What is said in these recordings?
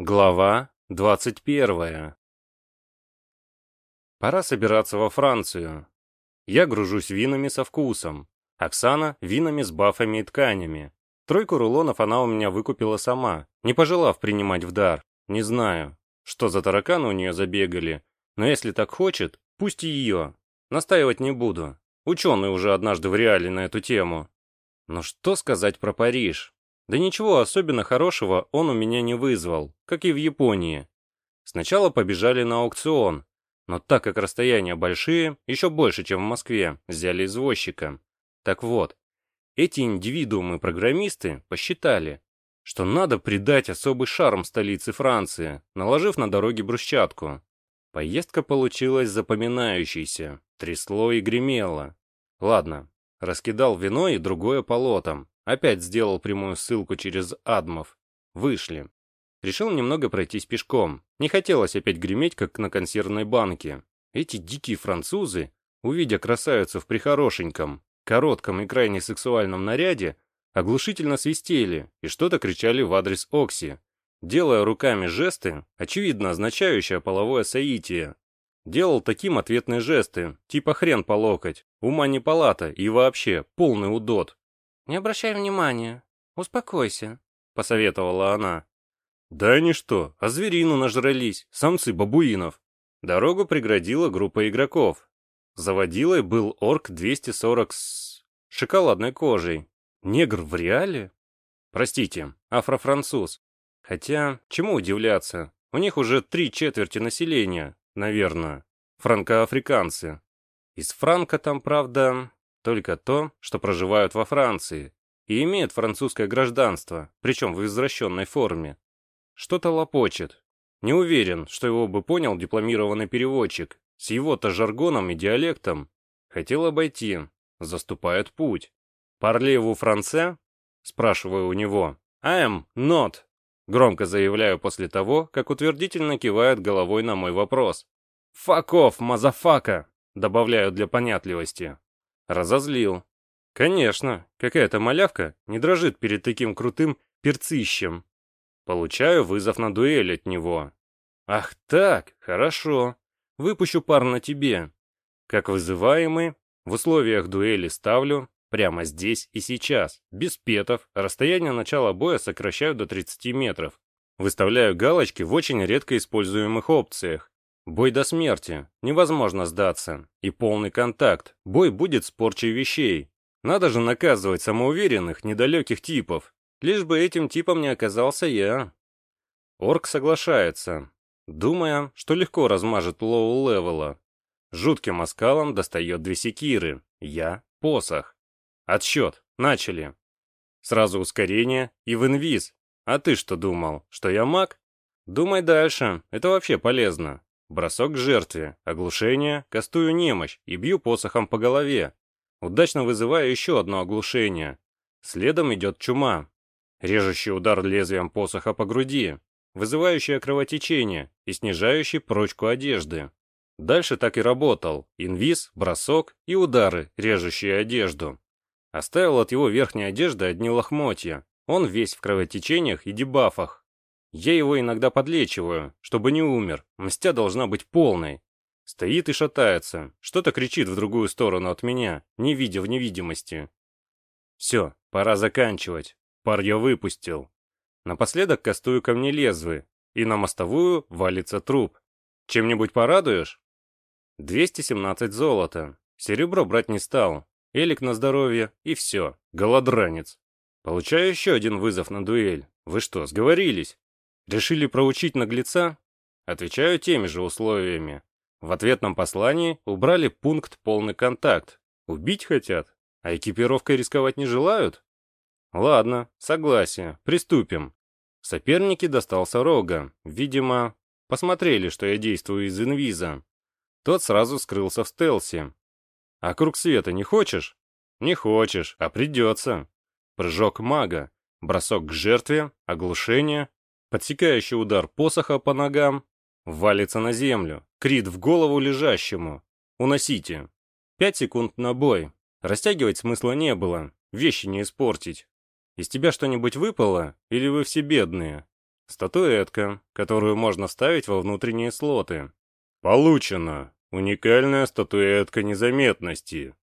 Глава 21. Пора собираться во Францию. Я гружусь винами со вкусом. Оксана – винами с бафами и тканями. Тройку рулонов она у меня выкупила сама, не пожелав принимать в дар. Не знаю, что за тараканы у нее забегали, но если так хочет, пусть и ее. Настаивать не буду. Ученые уже однажды в реале на эту тему. Но что сказать про Париж? Да ничего особенно хорошего он у меня не вызвал, как и в Японии. Сначала побежали на аукцион, но так как расстояния большие, еще больше, чем в Москве, взяли извозчика. Так вот, эти индивидуумы-программисты посчитали, что надо придать особый шарм столице Франции, наложив на дороге брусчатку. Поездка получилась запоминающейся, трясло и гремело. Ладно, раскидал вино и другое по лотам, Опять сделал прямую ссылку через Адмов. Вышли. Решил немного пройтись пешком. Не хотелось опять греметь, как на консервной банке. Эти дикие французы, увидя красавицу в прихорошеньком, коротком и крайне сексуальном наряде, оглушительно свистели и что-то кричали в адрес Окси, делая руками жесты, очевидно означающие половое соитие. Делал таким ответные жесты, типа хрен по локоть, ума не палата и вообще полный удот. «Не обращай внимания. Успокойся», — посоветовала она. «Да они что, а зверину нажрались, самцы бабуинов». Дорогу преградила группа игроков. Заводилой был орк 240 с шоколадной кожей. Негр в реале? Простите, афрофранцуз. Хотя, чему удивляться, у них уже три четверти населения, наверное, франкоафриканцы. Из франка там, правда, только то, что проживают во Франции и имеют французское гражданство, причем в извращенной форме. Что-то лопочет. Не уверен, что его бы понял дипломированный переводчик. С его-то жаргоном и диалектом. Хотел обойти. Заступает путь. «Parlez-vous français?» Спрашиваю у него. «I am not», громко заявляю после того, как утвердительно кивает головой на мой вопрос. «Fuck off, motherfucker!» добавляю для понятливости. Разозлил. Конечно, какая-то малявка не дрожит перед таким крутым перцищем. Получаю вызов на дуэль от него. Ах так, хорошо. Выпущу пар на тебе. Как вызываемый, в условиях дуэли ставлю прямо здесь и сейчас, без петов, расстояние начала боя сокращаю до 30 метров. Выставляю галочки в очень редко используемых опциях. Бой до смерти. Невозможно сдаться. И полный контакт. Бой будет с порчей вещей. Надо же наказывать самоуверенных, недалеких типов. Лишь бы этим типом не оказался я. Орк соглашается, думая, что легко размажет лоу-левела. Жутким оскалом достает две секиры. Я — посох. Отсчет. Начали. Сразу ускорение и в инвиз. А ты что думал, что я маг? Думай дальше, это вообще полезно. Бросок к жертве, оглушение, кастую немощь и бью посохом по голове. Удачно вызываю еще одно оглушение. Следом идет чума. Режущий удар лезвием посоха по груди, вызывающее кровотечение и снижающий прочку одежды. Дальше так и работал. Инвиз, бросок и удары, режущие одежду. Оставил от его верхней одежды одни лохмотья. Он весь в кровотечениях и дебафах. Я его иногда подлечиваю, чтобы не умер. Мстя должна быть полной. Стоит и шатается, что-то кричит в другую сторону от меня, не видя в невидимости. Все, пора заканчивать. Пар я выпустил. Напоследок кастую ко мне лезвы, и на мостовую валится труп. Чем-нибудь порадуешь? 217 золота. Серебро брать не стал. Элик на здоровье, и все. Голодранец. Получаю еще один вызов на дуэль. Вы что, сговорились? Решили проучить наглеца? Отвечаю теми же условиями. В ответном послании убрали пункт «полный контакт». Убить хотят, а экипировкой рисковать не желают? Ладно, согласие, приступим. Соперники достался Рога. Видимо, посмотрели, что я действую из инвиза. Тот сразу скрылся в стелсе. А круг света не хочешь? Не хочешь, а придется. Прыжок мага, бросок к жертве, оглушение, Подсекающий удар посоха по ногам. Валится на землю. Крит в голову лежащему. Уносите. Пять секунд на бой. Растягивать смысла не было. Вещи не испортить. Из тебя что-нибудь выпало? Или вы все бедные? Статуэтка, которую можно вставить во внутренние слоты. Получено. Уникальная статуэтка незаметности.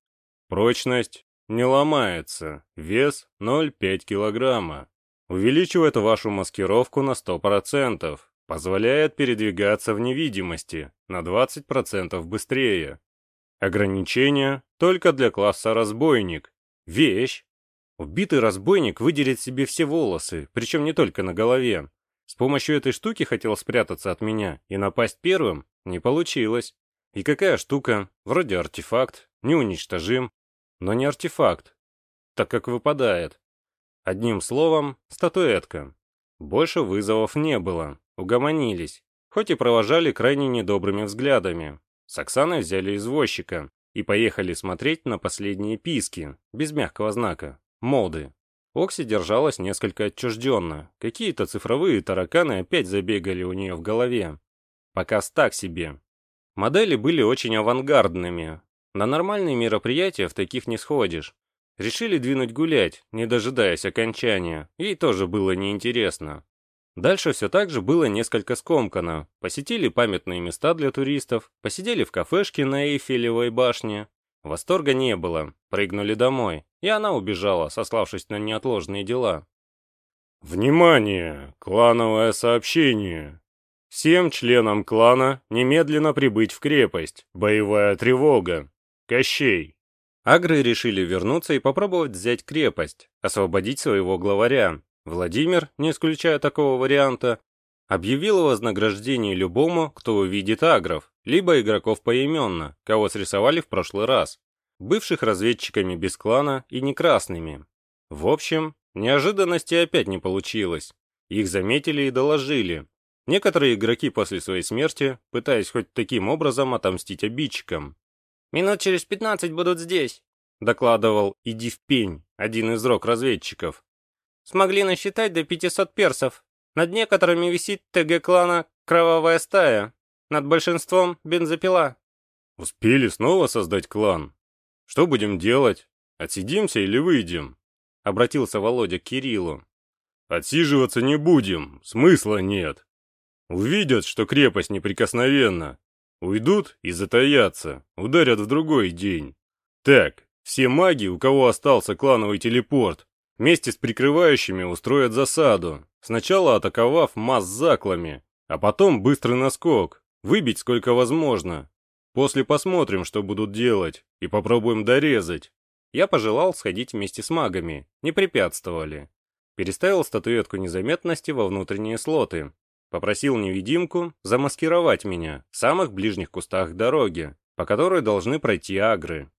Прочность не ломается. Вес 0,5 килограмма. Увеличивает вашу маскировку на 100%. Позволяет передвигаться в невидимости на 20% быстрее. Ограничение только для класса разбойник. Вещь. Убитый разбойник выдерет себе все волосы, причем не только на голове. С помощью этой штуки хотел спрятаться от меня и напасть первым, не получилось. И какая штука, вроде артефакт, неуничтожим, но не артефакт, так как выпадает. Одним словом, статуэтка. Больше вызовов не было, угомонились, хоть и провожали крайне недобрыми взглядами. С Оксаной взяли извозчика и поехали смотреть на последние писки, без мягкого знака, моды. Окси держалась несколько отчужденно, какие-то цифровые тараканы опять забегали у нее в голове. Показ так себе. Модели были очень авангардными. На нормальные мероприятия в таких не сходишь. Решили двинуть гулять, не дожидаясь окончания. Ей тоже было неинтересно. Дальше все так же было несколько скомкано. Посетили памятные места для туристов, посидели в кафешке на Эйфелевой башне. Восторга не было, прыгнули домой, и она убежала, сославшись на неотложные дела. «Внимание! Клановое сообщение! Всем членам клана немедленно прибыть в крепость. Боевая тревога. Кощей!» Агры решили вернуться и попробовать взять крепость, освободить своего главаря, Владимир, не исключая такого варианта, объявил о вознаграждении любому, кто увидит агров, либо игроков поименно, кого срисовали в прошлый раз, бывших разведчиками без клана и не красными. В общем, неожиданности опять не получилось. Их заметили и доложили. Некоторые игроки после своей смерти, пытаясь хоть таким образом отомстить обидчикам. «Минут через пятнадцать будут здесь», — докладывал «Иди в пень», один из рок-разведчиков. Смогли насчитать до 500 персов. Над некоторыми висит ТГ клана «Кровавая стая». Над большинством бензопила. Успели снова создать клан. Что будем делать? Отсидимся или выйдем? Обратился Володя к Кириллу. Отсиживаться не будем, смысла нет. Увидят, что крепость неприкосновенна. Уйдут и затаятся, ударят в другой день. Так, все маги, у кого остался клановый телепорт, Вместе с прикрывающими устроят засаду, сначала атаковав масс заклами, а потом быстрый наскок, выбить сколько возможно. После посмотрим, что будут делать, и попробуем дорезать. Я пожелал сходить вместе с магами, не препятствовали. Переставил статуэтку незаметности во внутренние слоты. Попросил невидимку замаскировать меня в самых ближних кустах дороги, по которой должны пройти агры.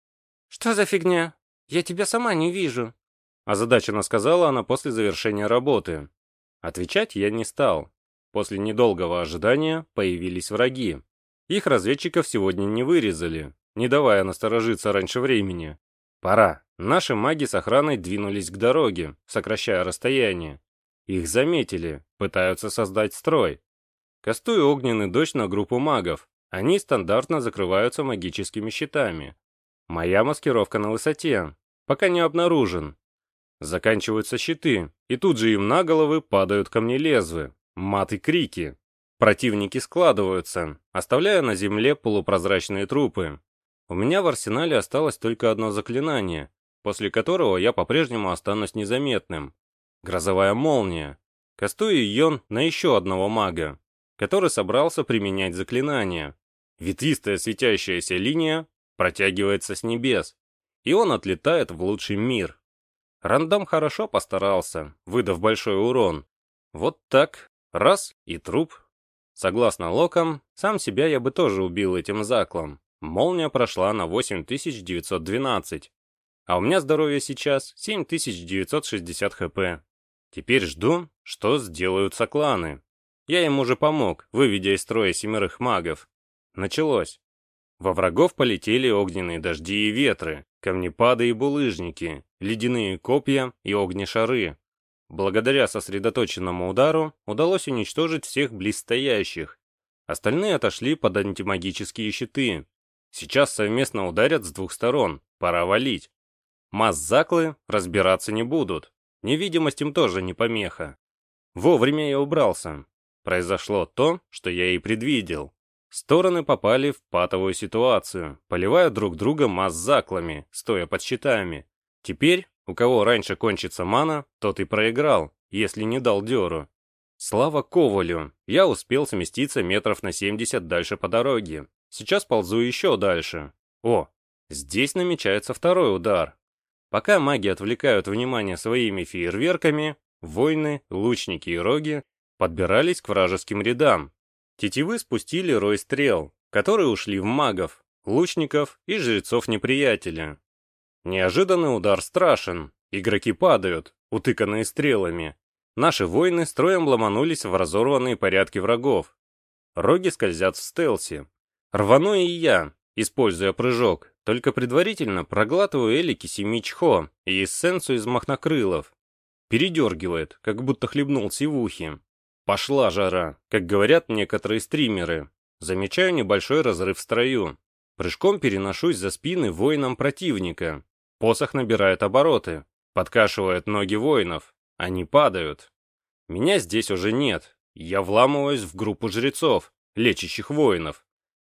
«Что за фигня? Я тебя сама не вижу», Озадаченно сказала она после завершения работы. Отвечать я не стал. После недолгого ожидания появились враги. Их разведчиков сегодня не вырезали, не давая насторожиться раньше времени. Пора. Наши маги с охраной двинулись к дороге, сокращая расстояние. Их заметили, пытаются создать строй. Кастую огненный дождь на группу магов. Они стандартно закрываются магическими щитами. Моя маскировка на высоте. Пока не обнаружен. Заканчиваются щиты, и тут же им на головы падают камни лезвы, мат и крики. Противники складываются, оставляя на земле полупрозрачные трупы. У меня в арсенале осталось только одно заклинание, после которого я по-прежнему останусь незаметным. Грозовая молния. Кастую йон на еще одного мага, который собрался применять заклинание. Ветвистая светящаяся линия протягивается с небес, и он отлетает в лучший мир. Рандом хорошо постарался, выдав большой урон. Вот так, раз и труп. Согласно локам, сам себя я бы тоже убил этим заклом. Молния прошла на 8912. А у меня здоровье сейчас 7960 хп. Теперь жду, что сделают сокланы. Я им уже помог, выведя из строя семерых магов. Началось. Во врагов полетели огненные дожди и ветры, камнепады и булыжники, ледяные копья и огнешары. Благодаря сосредоточенному удару удалось уничтожить всех близстоящих. Остальные отошли под антимагические щиты. Сейчас совместно ударят с двух сторон, пора валить. Масс-заклы разбираться не будут, невидимость им тоже не помеха. Вовремя я убрался. Произошло то, что я и предвидел. Стороны попали в патовую ситуацию, поливая друг друга масс-заклами, стоя под щитами. Теперь, у кого раньше кончится мана, тот и проиграл, если не дал дёру. Слава Ковалю, я успел сместиться метров на 70 дальше по дороге. Сейчас ползу еще дальше. О, здесь намечается второй удар. Пока маги отвлекают внимание своими фейерверками, воины, лучники и роги подбирались к вражеским рядам. Тетивы спустили рой стрел, которые ушли в магов, лучников и жрецов неприятеля. Неожиданный удар страшен, игроки падают, утыканные стрелами. Наши воины строем ломанулись в разорванные порядки врагов. Роги скользят в стелсе. Рвану и я, используя прыжок, только предварительно проглатываю элики семичхо и эссенцию из махнокрылов. Передергивает, как будто хлебнул сивухи. Пошла жара, как говорят некоторые стримеры. Замечаю небольшой разрыв в строю. Прыжком переношусь за спины воинам противника. Посох набирает обороты, подкашивает ноги воинов. Они падают. Меня здесь уже нет. Я вламываюсь в группу жрецов, лечащих воинов.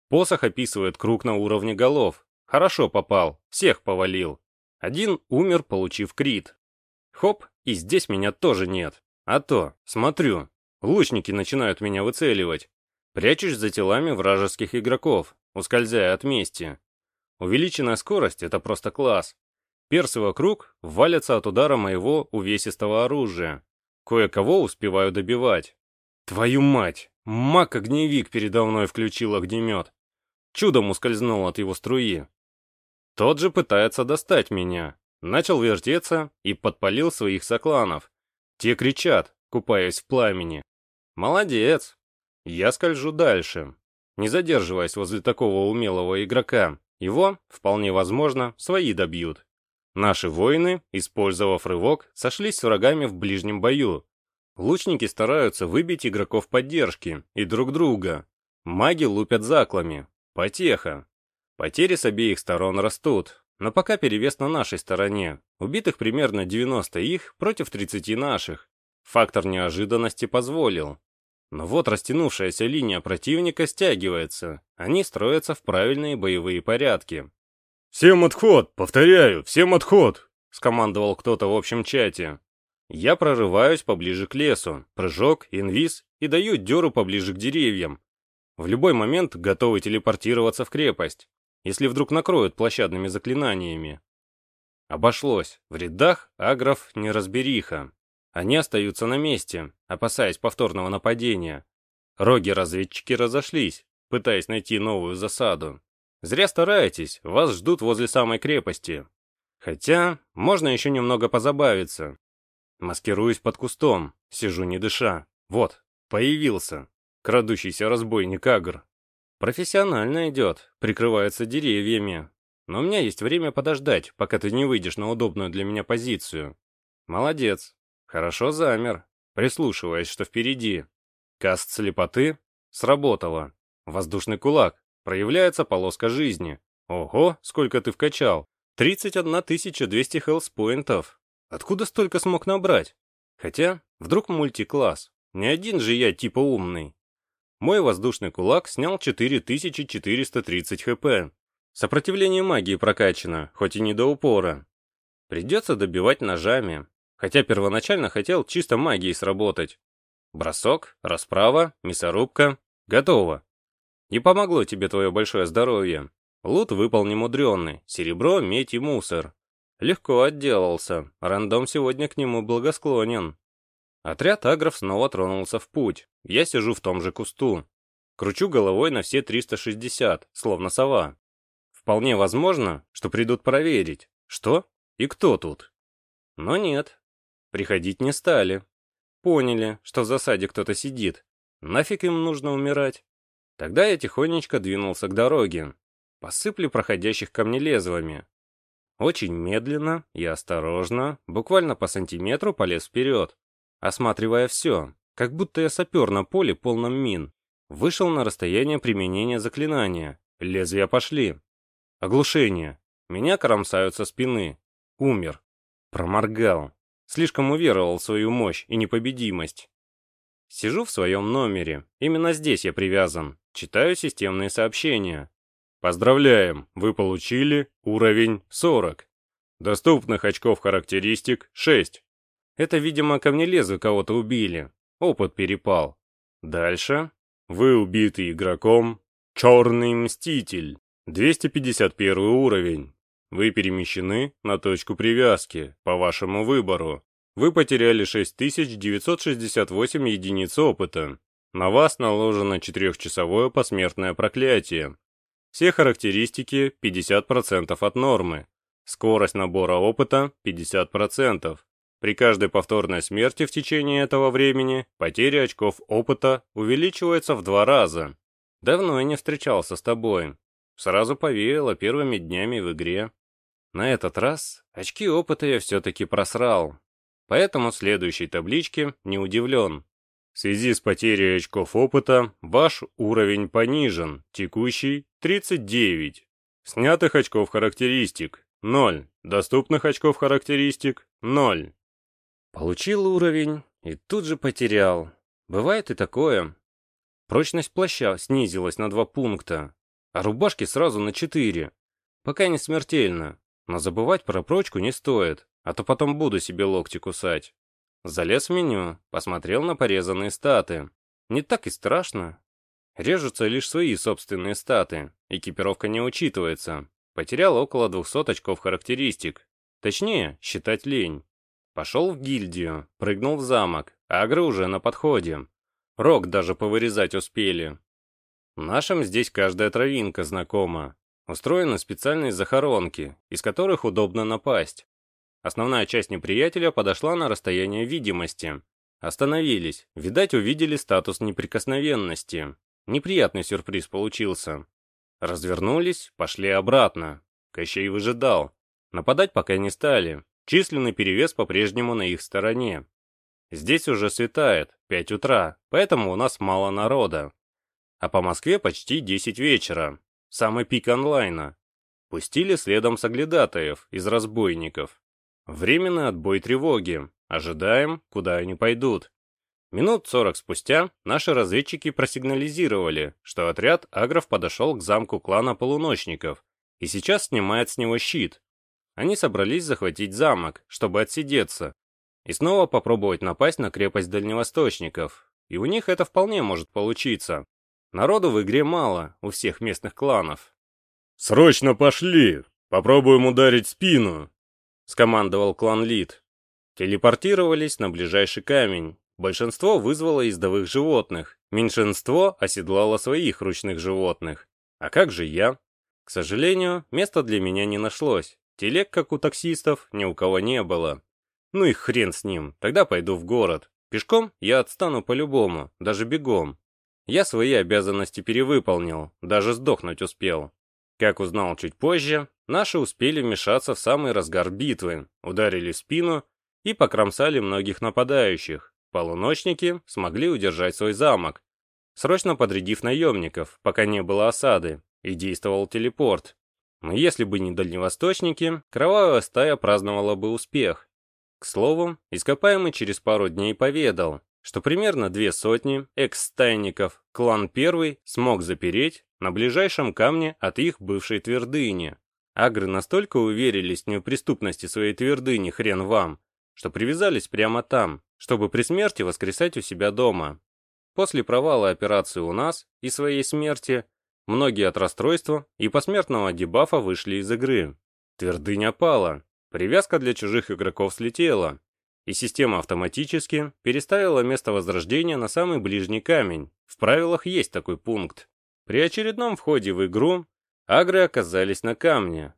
Посох описывает круг на уровне голов. Хорошо попал, всех повалил. Один умер, получив крит. Хоп, и здесь меня тоже нет. А то, смотрю, Лучники начинают меня выцеливать. Прячусь за телами вражеских игроков, ускользая от мести. Увеличенная скорость — это просто класс. Персы вокруг валятся от удара моего увесистого оружия. Кое-кого успеваю добивать. Твою мать! Маг-огневик передо мной включил огнемет. Чудом ускользнул от его струи. Тот же пытается достать меня. Начал вертеться и подпалил своих сокланов. Те кричат, купаясь в пламени. Молодец. Я скольжу дальше, не задерживаясь возле такого умелого игрока. Его, вполне возможно, свои добьют. Наши воины, использовав рывок, сошлись с врагами в ближнем бою. Лучники стараются выбить игроков поддержки и друг друга. Маги лупят заклами. Потеха. Потери с обеих сторон растут, но пока перевес на нашей стороне. Убитых примерно 90 их против 30 наших. Фактор неожиданности позволил. Но вот растянувшаяся линия противника стягивается. Они строятся в правильные боевые порядки. «Всем отход! Повторяю, всем отход!» — скомандовал кто-то в общем чате. Я прорываюсь поближе к лесу, прыжок, инвиз и даю дёру поближе к деревьям. В любой момент готовы телепортироваться в крепость, если вдруг накроют площадными заклинаниями. Обошлось. В рядах агров неразбериха. Они остаются на месте, опасаясь повторного нападения. Роги-разведчики разошлись, пытаясь найти новую засаду. Зря стараетесь, вас ждут возле самой крепости. Хотя, можно еще немного позабавиться. Маскируюсь под кустом, сижу не дыша. Вот, появился. Крадущийся разбойник Агр. Профессионально идет, прикрывается деревьями. Но у меня есть время подождать, пока ты не выйдешь на удобную для меня позицию. Молодец, Хорошо замер, прислушиваясь, что впереди. Каст слепоты сработало. Воздушный кулак. Проявляется полоска жизни. Ого, сколько ты вкачал. 31 200 хелспоинтов. Откуда столько смог набрать? Хотя, вдруг мультикласс. Не один же я типа умный. Мой воздушный кулак снял 4430 хп. Сопротивление магии прокачано, хоть и не до упора. Придется добивать ножами хотя первоначально хотел чисто магией сработать. Бросок, расправа, мясорубка. Готово. Не помогло тебе твое большое здоровье. Лут выпал немудренный. Серебро, медь и мусор. Легко отделался. Рандом сегодня к нему благосклонен. Отряд агров снова тронулся в путь. Я сижу в том же кусту. Кручу головой на все 360, словно сова. Вполне возможно, что придут проверить, что и кто тут. Но нет, Приходить не стали. Поняли, что в засаде кто-то сидит. Нафиг им нужно умирать? Тогда я тихонечко двинулся к дороге. Посыплю проходящих ко мне. Очень медленно и осторожно, буквально по сантиметру полез вперед, осматривая все, как будто я сапер на поле полном мин. Вышел на расстояние применения заклинания. Лезвия пошли. Оглушение. Меня кромсают со спины. Умер. Проморгал. Слишком уверовал в свою мощь и непобедимость. Сижу в своем номере. Именно здесь я привязан. Читаю системные сообщения. Поздравляем, вы получили уровень 40. Доступных очков характеристик 6. Это, видимо, камнелезы кого-то убили. Опыт перепал. Дальше. Вы убиты игроком Черный Мститель. 251 уровень. Вы перемещены на точку привязки, по вашему выбору. Вы потеряли 6968 единиц опыта. На вас наложено четырехчасовое посмертное проклятие. Все характеристики 50% от нормы. Скорость набора опыта 50%. При каждой повторной смерти в течение этого времени потеря очков опыта увеличивается в два раза. Давно я не встречался с тобой. Сразу повеяло первыми днями в игре. На этот раз очки опыта я все-таки просрал. Поэтому следующей табличке не удивлен. В связи с потерей очков опыта ваш уровень понижен, текущий 39. Снятых очков характеристик 0. Доступных очков характеристик 0. Получил уровень и тут же потерял. Бывает и такое. Прочность плаща снизилась на 2 пункта, а рубашки сразу на 4. Пока не смертельно, но забывать про прочку не стоит, а то потом буду себе локти кусать. Залез в меню, посмотрел на порезанные статы. Не так и страшно. Режутся лишь свои собственные статы, экипировка не учитывается. Потерял около 200 очков характеристик. Точнее, считать лень. Пошел в гильдию, прыгнул в замок, агры уже на подходе. Рог даже повырезать успели. Нашим здесь каждая травинка знакома. Устроены специальные захоронки, из которых удобно напасть. Основная часть неприятеля подошла на расстояние видимости. Остановились. Видать, увидели статус неприкосновенности. Неприятный сюрприз получился. Развернулись, пошли обратно. Кощей выжидал. Нападать пока не стали. Численный перевес по-прежнему на их стороне. Здесь уже светает, 5 утра, поэтому у нас мало народа. А по Москве почти 10 вечера. Самый пик онлайна. Пустили следом соглядатаев из разбойников. Временный отбой тревоги. Ожидаем, куда они пойдут. Минут сорок спустя наши разведчики просигнализировали, что отряд агров подошел к замку клана полуночников и сейчас снимает с него щит. Они собрались захватить замок, чтобы отсидеться, и снова попробовать напасть на крепость дальневосточников. И у них это вполне может получиться. Народу в игре мало, у всех местных кланов. «Срочно пошли! Попробуем ударить спину!» скомандовал клан Лид. Телепортировались на ближайший камень. Большинство вызвало ездовых животных, меньшинство оседлало своих ручных животных. А как же я? К сожалению, места для меня не нашлось. Телег, как у таксистов, ни у кого не было. Ну и хрен с ним, тогда пойду в город. Пешком я отстану по-любому, даже бегом. Я свои обязанности перевыполнил, даже сдохнуть успел. Как узнал чуть позже, Наши успели вмешаться в самый разгар битвы, ударили в спину и покромсали многих нападающих. Полуночники смогли удержать свой замок, срочно подрядив наемников, пока не было осады, и действовал телепорт. Но если бы не дальневосточники, кровавая стая праздновала бы успех. К слову, ископаемый через пару дней поведал, что примерно две сотни экс-стайников клан Первый смог запереть на ближайшем камне от их бывшей твердыни. Агры настолько уверились в неприступности своей твердыни хрен вам, что привязались прямо там, чтобы при смерти воскресать у себя дома. После провала операции у нас и своей смерти, многие от расстройства и посмертного дебафа вышли из игры. Твердыня пала, привязка для чужих игроков слетела, и система автоматически переставила место возрождения на самый ближний камень. В правилах есть такой пункт. При очередном входе в игру Агры оказались на камне.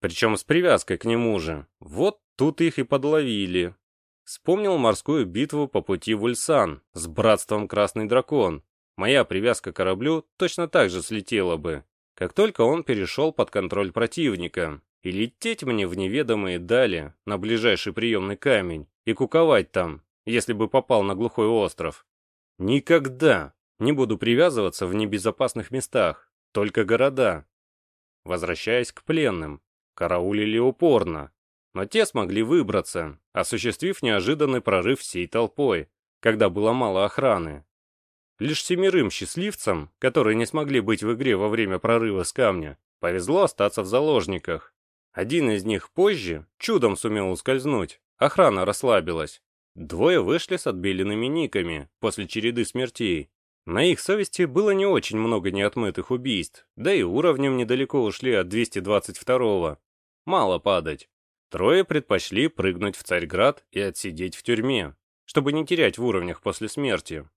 Причем с привязкой к нему же. Вот тут их и подловили. Вспомнил морскую битву по пути в Ульсан с братством Красный Дракон. Моя привязка к кораблю точно так же слетела бы, как только он перешел под контроль противника. И лететь мне в неведомые дали, на ближайший приемный камень, и куковать там, если бы попал на глухой остров. Никогда не буду привязываться в небезопасных местах, только города. Возвращаясь к пленным, караулили упорно, но те смогли выбраться, осуществив неожиданный прорыв всей толпой. когда было мало охраны. Лишь семерым счастливцам, которые не смогли быть в игре во время прорыва с камня, повезло остаться в заложниках. Один из них позже чудом сумел ускользнуть, охрана расслабилась. Двое вышли с отбеленными никами после череды смертей. На их совести было не очень много неотмытых убийств, да и уровнем недалеко ушли от 222-го. Мало падать. Трое предпочли прыгнуть в Царьград и отсидеть в тюрьме, чтобы не терять в уровнях после смерти.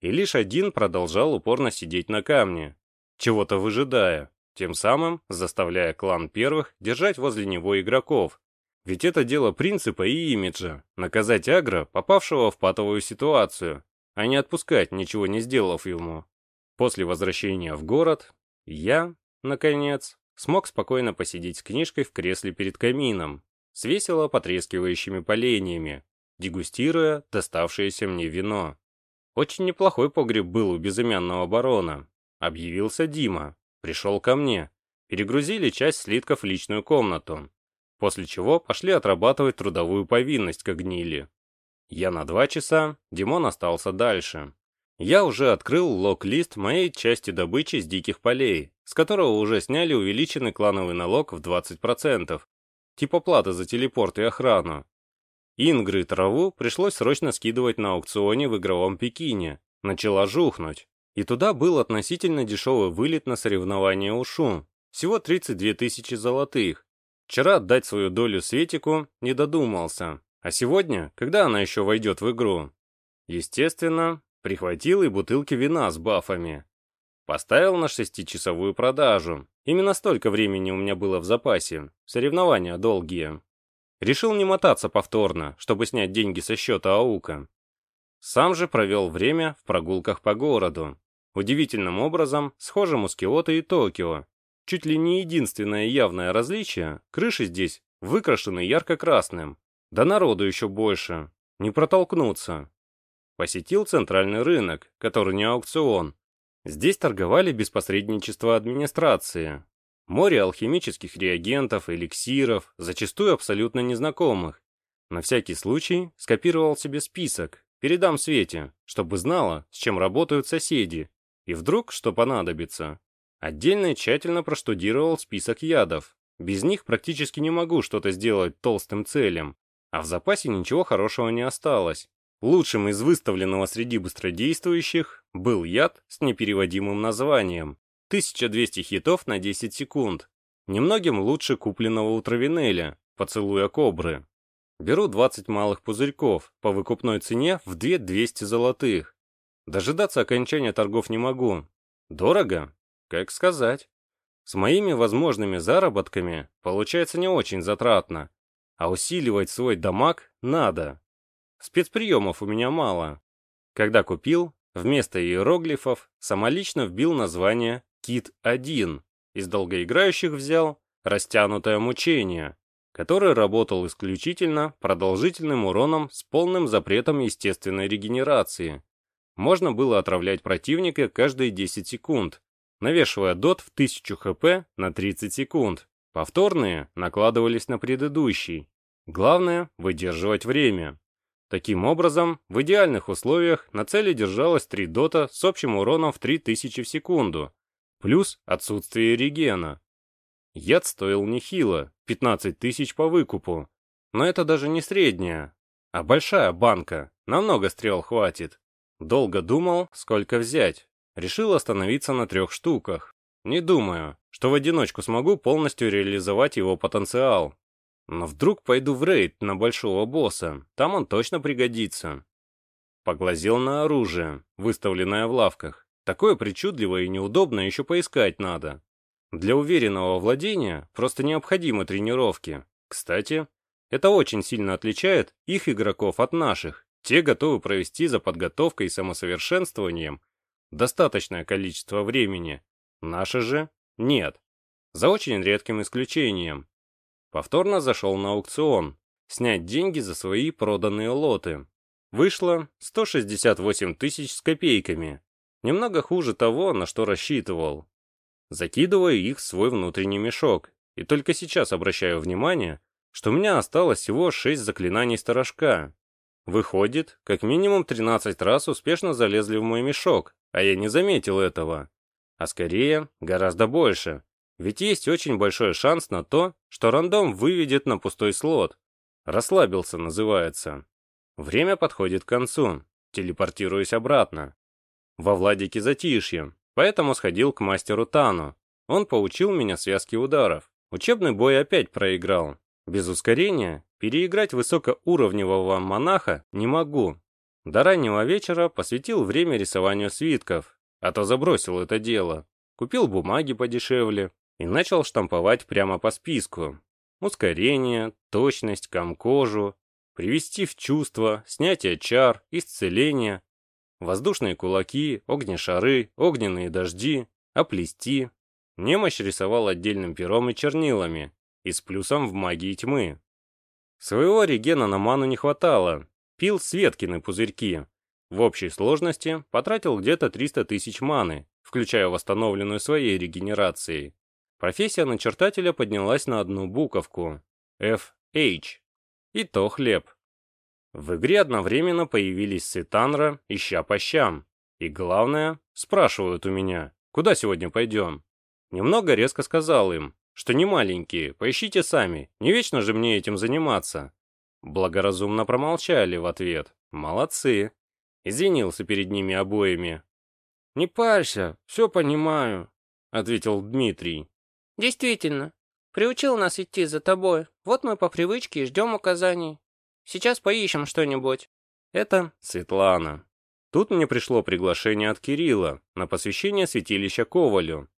И лишь один продолжал упорно сидеть на камне, чего-то выжидая, тем самым заставляя клан первых держать возле него игроков. Ведь это дело принципа и имиджа – наказать агро, попавшего в патовую ситуацию, а не отпускать, ничего не сделав ему. После возвращения в город, я, наконец, смог спокойно посидеть с книжкой в кресле перед камином, с весело потрескивающими поленьями, дегустируя доставшееся мне вино. Очень неплохой погреб был у безымянного барона. Объявился Дима, пришел ко мне, перегрузили часть слитков в личную комнату, после чего пошли отрабатывать трудовую повинность к гнили. Я на два часа, Димон остался дальше. Я уже открыл лог-лист моей части добычи с диких полей, с которого уже сняли увеличенный клановый налог в 20%, типа платы за телепорт и охрану. Ингры траву пришлось срочно скидывать на аукционе в игровом Пекине. Начала жухнуть. И туда был относительно дешевый вылет на соревнования УШУ. Всего 32 тысячи золотых. Вчера отдать свою долю Светику не додумался. А сегодня, когда она еще войдет в игру? Естественно, Прихватил и бутылки вина с бафами. Поставил на шестичасовую продажу. Именно столько времени у меня было в запасе. Соревнования долгие. Решил не мотаться повторно, чтобы снять деньги со счета АУКа. Сам же провел время в прогулках по городу. Удивительным образом, схожему с Киото и Токио. Чуть ли не единственное явное различие, крыши здесь выкрашены ярко-красным. Да народу еще больше. Не протолкнуться. Посетил центральный рынок, который не аукцион. Здесь торговали без посредничества администрации. Море алхимических реагентов, эликсиров, зачастую абсолютно незнакомых. На всякий случай скопировал себе список, передам Свете, чтобы знала, с чем работают соседи, и вдруг что понадобится. Отдельно и тщательно проштудировал список ядов. Без них практически не могу что-то сделать толстым целям, а в запасе ничего хорошего не осталось. Лучшим из выставленного среди быстродействующих был яд с непереводимым названием 1200 хитов на 10 секунд. Немногим лучше купленного у Травинеля, поцелуя кобры. Беру 20 малых пузырьков по выкупной цене в 2200 золотых. Дожидаться окончания торгов не могу. Дорого? Как сказать. С моими возможными заработками получается не очень затратно, а усиливать свой дамаг надо. Спецприемов у меня мало. Когда купил, вместо иероглифов самолично вбил название «Кит-1». Из долгоиграющих взял «Растянутое мучение», который работал исключительно продолжительным уроном с полным запретом естественной регенерации. Можно было отравлять противника каждые 10 секунд, навешивая дот в 1000 хп на 30 секунд. Повторные накладывались на предыдущий. Главное – выдерживать время. Таким образом, в идеальных условиях на цели держалось 3 дота с общим уроном в 3000 в секунду, плюс отсутствие регена. Яд стоил нехило, 15 тысяч по выкупу. Но это даже не средняя, а большая банка, намного стрел хватит. Долго думал, сколько взять. Решил остановиться на трех штуках. Не думаю, что в одиночку смогу полностью реализовать его потенциал. Но вдруг пойду в рейд на большого босса, там он точно пригодится. Поглазел на оружие, выставленное в лавках. Такое причудливое и неудобное еще поискать надо. Для уверенного владения просто необходимы тренировки. Кстати, это очень сильно отличает их игроков от наших. Те готовы провести за подготовкой и самосовершенствованием достаточное количество времени. Наши же нет. За очень редким исключением. Повторно зашел на аукцион, снять деньги за свои проданные лоты. Вышло 168 тысяч с копейками. Немного хуже того, на что рассчитывал. Закидываю их в свой внутренний мешок. И только сейчас обращаю внимание, что у меня осталось всего 6 заклинаний сторожка. Выходит, как минимум 13 раз успешно залезли в мой мешок, а я не заметил этого. А скорее, гораздо больше. Ведь есть очень большой шанс на то, что рандом выведет на пустой слот. Расслабился, называется. Время подходит к концу. Телепортируюсь обратно. Во Владике затишье, поэтому сходил к мастеру Тану. Он поучил меня связке ударов. Учебный бой опять проиграл. Без ускорения переиграть высокоуровневого монаха не могу. До раннего вечера посвятил время рисованию свитков, а то забросил это дело. Купил бумаги подешевле и начал штамповать прямо по списку. Ускорение, точность, комкожу, привести в чувство, снятие чар, исцеление, воздушные кулаки, огнешары, огненные дожди, оплести. Немощь рисовал отдельным пером и чернилами, и с плюсом в магии тьмы. Своего регена на ману не хватало, пил Светкины пузырьки. В общей сложности потратил где-то 300 тысяч маны, включая восстановленную своей регенерацией. Профессия начертателя поднялась на одну буковку – FH. И то хлеб. В игре одновременно появились Сетанра и Ща по щам. И главное, спрашивают у меня, куда сегодня пойдем. Немного резко сказал им, что не маленькие, поищите сами, не вечно же мне этим заниматься. Благоразумно промолчали в ответ. Молодцы. Извинился перед ними обоими. «Не парься, все понимаю», — ответил Дмитрий. «Действительно. Приучил нас идти за тобой. Вот мы по привычке ждем указаний. Сейчас поищем что-нибудь». Это Светлана. Тут мне пришло приглашение от Кирилла на посвящение святилища Ковалю.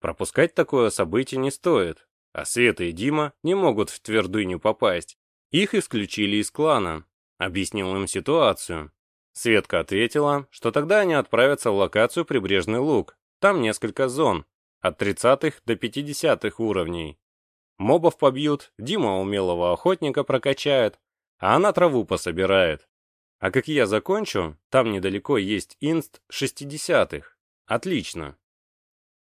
Пропускать такое событие не стоит, а Света и Дима не могут в твердыню попасть. Их исключили из клана. Объяснил им ситуацию. Светка ответила, что тогда они отправятся в локацию Прибрежный Луг. Там несколько зон, от 30-х до 50-х уровней. Мобов побьют, Дима умелого охотника прокачает, а она траву пособирает. А как я закончу, там недалеко есть инст 60-х. Отлично.